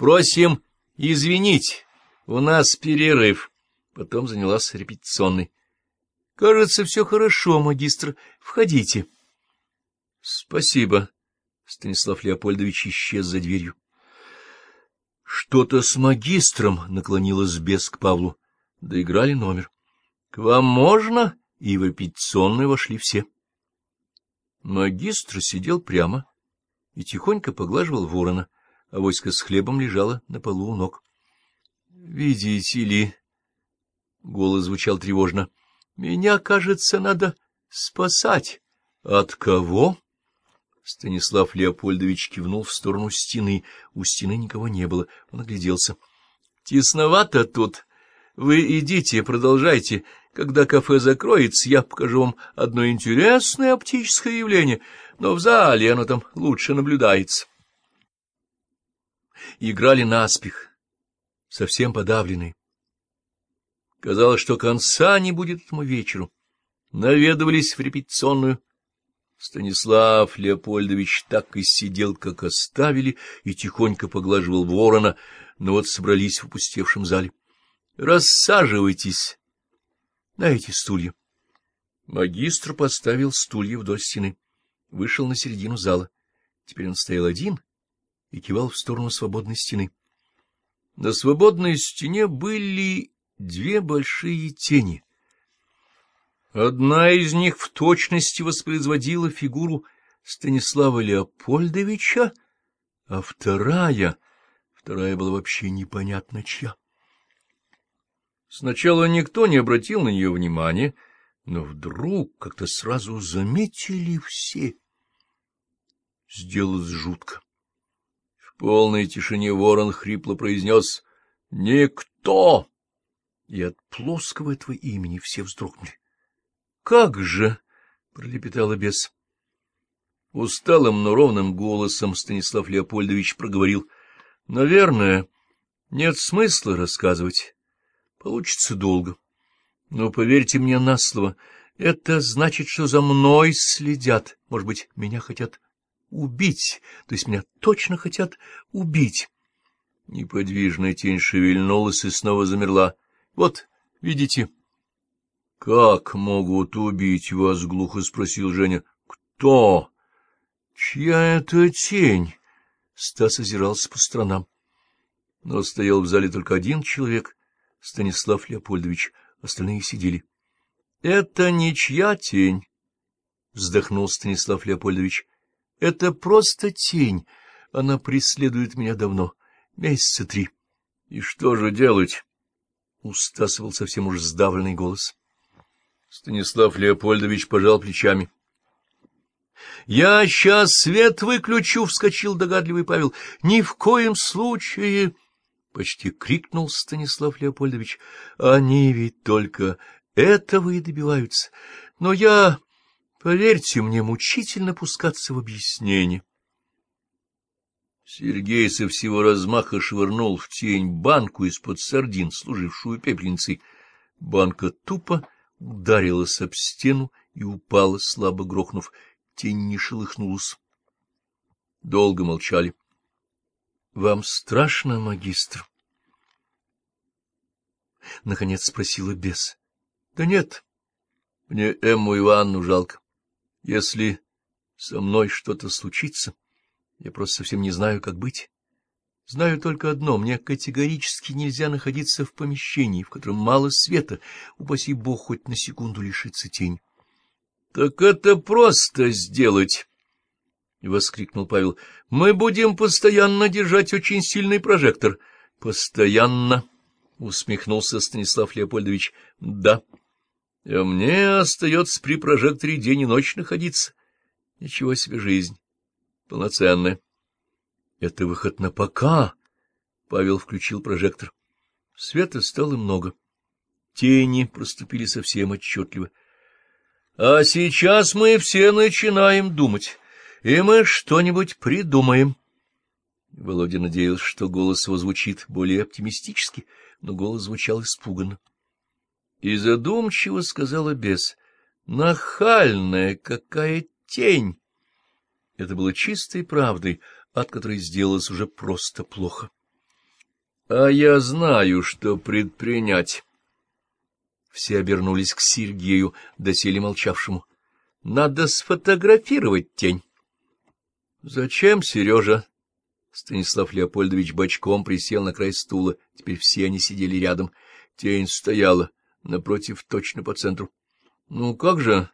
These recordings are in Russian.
Просим извинить, у нас перерыв. Потом занялась репетиционной. — Кажется, все хорошо, магистр. Входите. — Спасибо. Станислав Леопольдович исчез за дверью. — Что-то с магистром, — наклонилась бес к Павлу. Доиграли номер. — К вам можно? И в репетиционную вошли все. Магистр сидел прямо и тихонько поглаживал ворона, а воська с хлебом лежала на полу у ног. — Видите ли... — голос звучал тревожно. — Меня, кажется, надо спасать. — От кого? Станислав Леопольдович кивнул в сторону стены. У стены никого не было. Он огляделся. — Тесновато тут. Вы идите, продолжайте. Когда кафе закроется, я покажу вам одно интересное оптическое явление, но в зале оно там лучше наблюдается. Играли наспех, совсем подавленные. Казалось, что конца не будет этому вечеру. Наведывались в репетиционную. Станислав Леопольдович так и сидел, как оставили, и тихонько поглаживал ворона, но вот собрались в опустевшем зале. — Рассаживайтесь на эти стулья. Магистр поставил стулья вдоль стены, вышел на середину зала. Теперь он стоял один и кивал в сторону свободной стены. На свободной стене были две большие тени. Одна из них в точности воспроизводила фигуру Станислава Леопольдовича, а вторая, вторая была вообще непонятно чья. Сначала никто не обратил на нее внимания, но вдруг как-то сразу заметили все. Сделалось жутко. Полной тишине ворон хрипло произнес «Никто!» и от плоского этого имени все вздрогнули. — Как же! — пролепетала бес. Усталым, но ровным голосом Станислав Леопольдович проговорил. — Наверное, нет смысла рассказывать. Получится долго. Но поверьте мне на слово, это значит, что за мной следят. Может быть, меня хотят убить, то есть меня точно хотят убить. Неподвижная тень шевельнулась и снова замерла. Вот, видите? — Как могут убить вас? — глухо спросил Женя. — Кто? — Чья это тень? Стас озирался по сторонам. Но стоял в зале только один человек — Станислав Леопольдович. Остальные сидели. — Это ничья тень, — вздохнул Станислав Леопольдович. — Это просто тень. Она преследует меня давно, месяца три. — И что же делать? — устасывал совсем уж сдавленный голос. Станислав Леопольдович пожал плечами. — Я сейчас свет выключу! — вскочил догадливый Павел. — Ни в коем случае! — почти крикнул Станислав Леопольдович. — Они ведь только этого и добиваются. Но я, поверьте мне, мучительно пускаться в объяснение. Сергей со всего размаха швырнул в тень банку из-под сардин, служившую пепельницей. Банка тупо ударилась об стену и упала, слабо грохнув. Тень не шелыхнулась. Долго молчали. — Вам страшно, магистр? Наконец спросила бес. — Да нет, мне Эмму Ивановну жалко. Если со мной что-то случится... Я просто совсем не знаю, как быть. Знаю только одно — мне категорически нельзя находиться в помещении, в котором мало света, упаси бог хоть на секунду лишиться тень. — Так это просто сделать! — воскликнул Павел. — Мы будем постоянно держать очень сильный прожектор. — Постоянно! — усмехнулся Станислав Леопольдович. — Да. А мне остается при прожекторе день и ночь находиться. Ничего себе жизнь полноценная. — Это выход на пока. Павел включил прожектор. Света стало много. Тени проступили совсем отчетливо. — А сейчас мы все начинаем думать, и мы что-нибудь придумаем. Володя надеялся, что голос его звучит более оптимистически, но голос звучал испуганно. И задумчиво сказала бес. — Нахальная какая тень! Это было чистой правдой, от которой сделалось уже просто плохо. А я знаю, что предпринять. Все обернулись к Сергею, доселе молчавшему. Надо сфотографировать тень. — Зачем, Сережа? Станислав Леопольдович бочком присел на край стула. Теперь все они сидели рядом. Тень стояла напротив, точно по центру. — Ну, как же?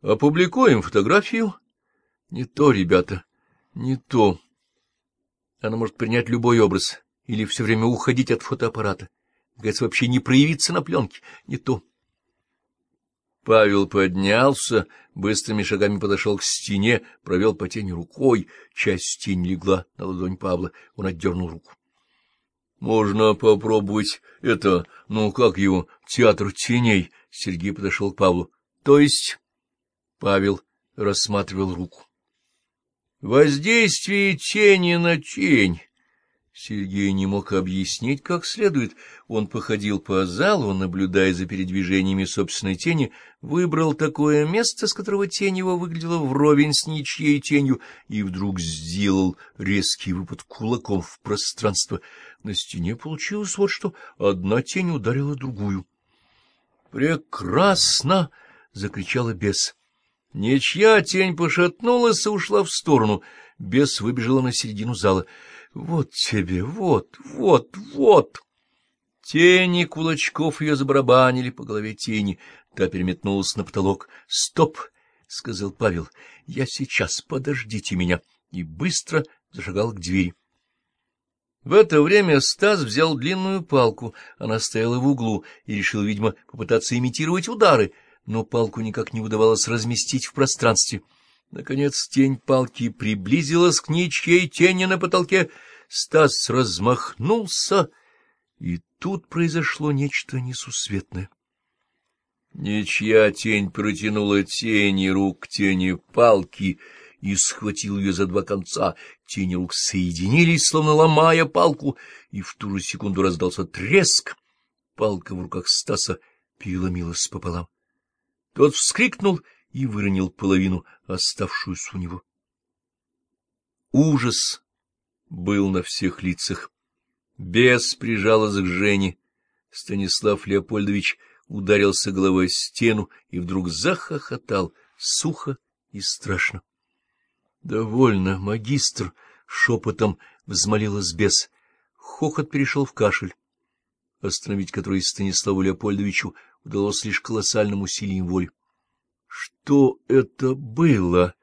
Опубликуем фотографию? — Не то, ребята, не то. Она может принять любой образ или все время уходить от фотоаппарата. Говорится, вообще не проявиться на пленке. Не то. Павел поднялся, быстрыми шагами подошел к стене, провел по тени рукой. Часть тени легла на ладонь Павла. Он отдернул руку. — Можно попробовать это, ну, как его, театр теней. Сергей подошел к Павлу. — То есть... Павел рассматривал руку. Воздействие тени на тень. Сергей не мог объяснить как следует. Он походил по залу, наблюдая за передвижениями собственной тени, выбрал такое место, с которого тень его выглядела вровень с ничьей тенью, и вдруг сделал резкий выпад кулаком в пространство. На стене получилось вот что. Одна тень ударила другую. «Прекрасно!» — закричала бес. Ничья тень пошатнулась и ушла в сторону. Бес выбежала на середину зала. — Вот тебе, вот, вот, вот! Тени кулачков ее забарабанили по голове тени. Та переметнулась на потолок. — Стоп! — сказал Павел. — Я сейчас, подождите меня. И быстро зашагал к двери. В это время Стас взял длинную палку, она стояла в углу, и решил, видимо, попытаться имитировать удары — но палку никак не удавалось разместить в пространстве. Наконец тень палки приблизилась к ничьей тени на потолке. Стас размахнулся, и тут произошло нечто несусветное. Ничья тень протянула тени рук тени палки и схватил ее за два конца. Тени рук соединились, словно ломая палку, и в ту же секунду раздался треск. Палка в руках Стаса переломилась пополам. Тот вскрикнул и выронил половину, оставшуюся у него. Ужас был на всех лицах. Бес прижалась к Жене. Станислав Леопольдович ударился головой о стену и вдруг захохотал, сухо и страшно. — Довольно, магистр! — шепотом взмолилась бес. Хохот перешел в кашель, остановить который Станиславу Леопольдовичу удалось лишь колоссальным усилием воли. — Что это было?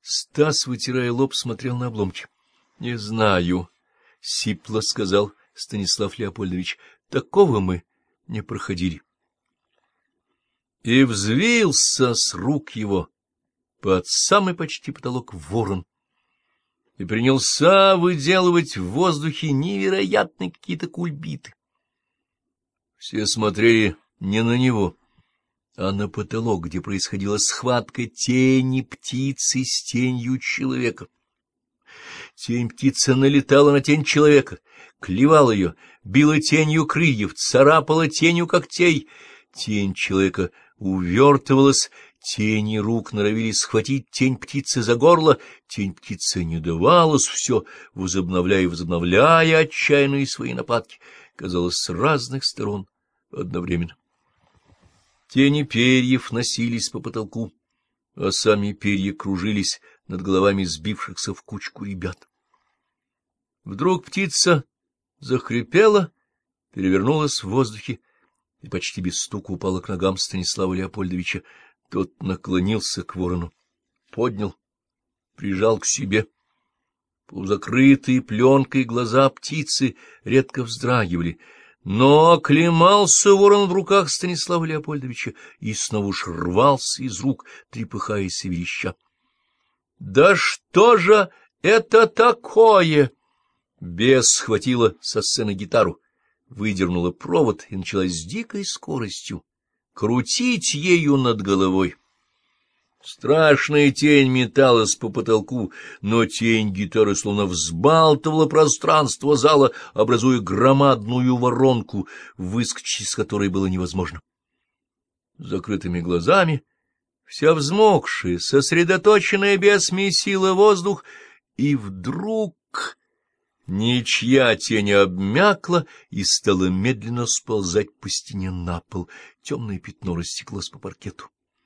Стас, вытирая лоб, смотрел на обломки. — Не знаю, — сипло сказал Станислав Леопольдович. — Такого мы не проходили. И взвился с рук его под самый почти потолок ворон и принялся выделывать в воздухе невероятные какие-то кульбиты. Все смотрели не на него, а на потолок, где происходила схватка тени птицы с тенью человека. Тень птицы налетала на тень человека, клевала ее, била тенью крыльев, царапала тенью когтей. Тень человека увертывалась, тени рук норовили схватить тень птицы за горло, тень птицы не давалась, все возобновляя и возобновляя отчаянные свои нападки, казалось, с разных сторон одновременно. Тени перьев носились по потолку, а сами перья кружились над головами сбившихся в кучку ребят. Вдруг птица захрипела, перевернулась в воздухе и почти без стука упала к ногам Станислава Леопольдовича. Тот наклонился к ворону, поднял, прижал к себе. Полузакрытые пленкой глаза птицы редко вздрагивали — но оклемался ворон в руках Станислава Леопольдовича и снова уж рвался из рук, трепыхаясь и вереща. — Да что же это такое? Бес схватила со сцены гитару, выдернула провод и начала с дикой скоростью крутить ею над головой. Страшная тень металась по потолку, но тень гитары словно взбалтывала пространство зала, образуя громадную воронку, выскочить из которой было невозможно. Закрытыми глазами, вся взмокшая, сосредоточенная без сила воздух, и вдруг Ничья тень обмякла и стала медленно сползать по стене на пол. Темное пятно растеклось по паркету.